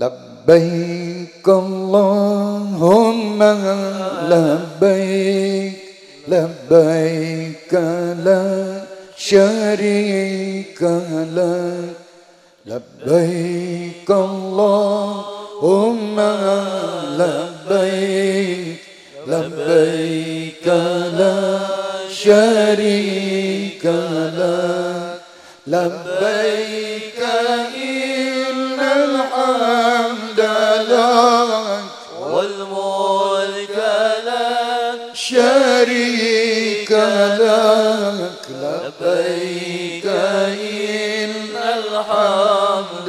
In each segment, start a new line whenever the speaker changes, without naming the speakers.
لبيك اللهم لبيك لبيك لا شريك لك. لبيك اللهم لبيك لبيك لا شريك لك. لبيك شريك لك لبيك إن
الحمد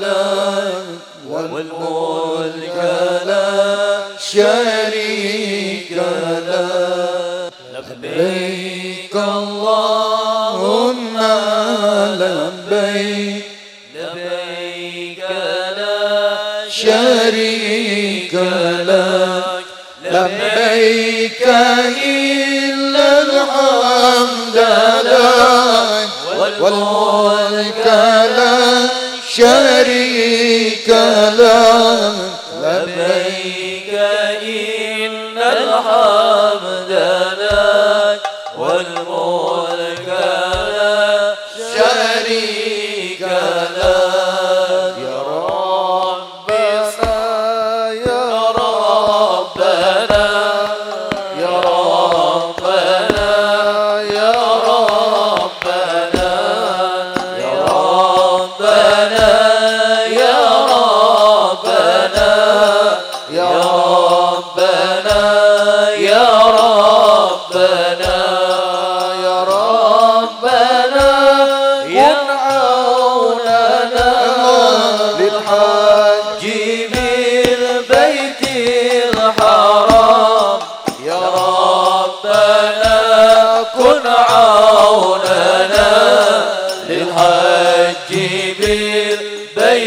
لك والملك لك
شريك لك. لبيك اللهم لبيك إلا الحمد لك والملك لك شريك لك
لبيك إن الحمد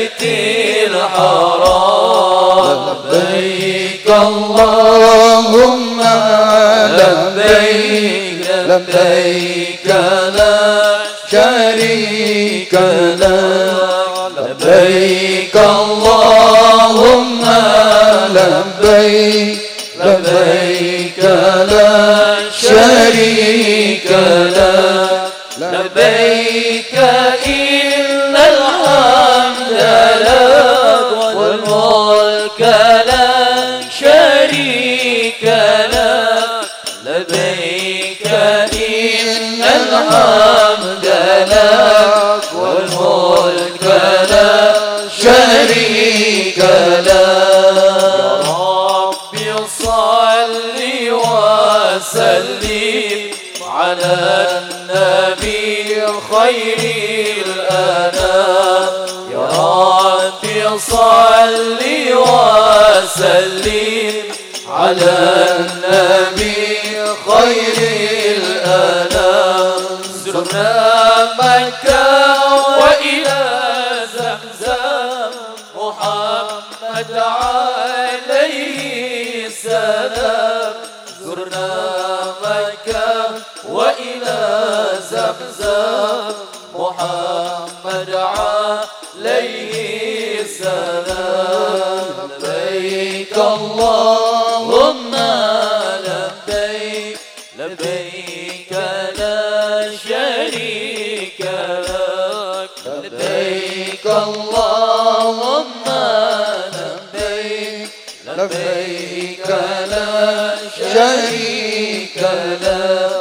بالبيت الحرام
لبيك اللهم لبيك لبيك لا شريك لك لبيك اللهم لبيك لبيك لا شريك لك
لبيك الحمد لك والملك لك شريك لك يا رب صل وسلم على النبي خير الأنام يا رب صل وسلم على النبي زرنا مكة وإلى زمزم محمد عليه السلام. زرنا مكة وإلى زمزم محمد عليه السلام. لبيك اللهم شريك لك لبيك اللهم لبيك
لبيك لا شريك لك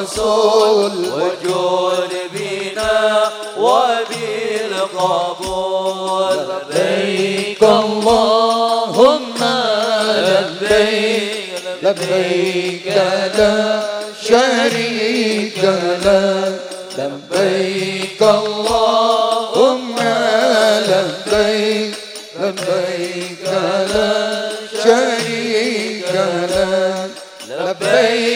الرسول وجود بنا وبالقبول. لبيك اللهم لبيك
لبيك لا شريك لك لبيك اللهم لبيك لبيك لا شريك لك لبيك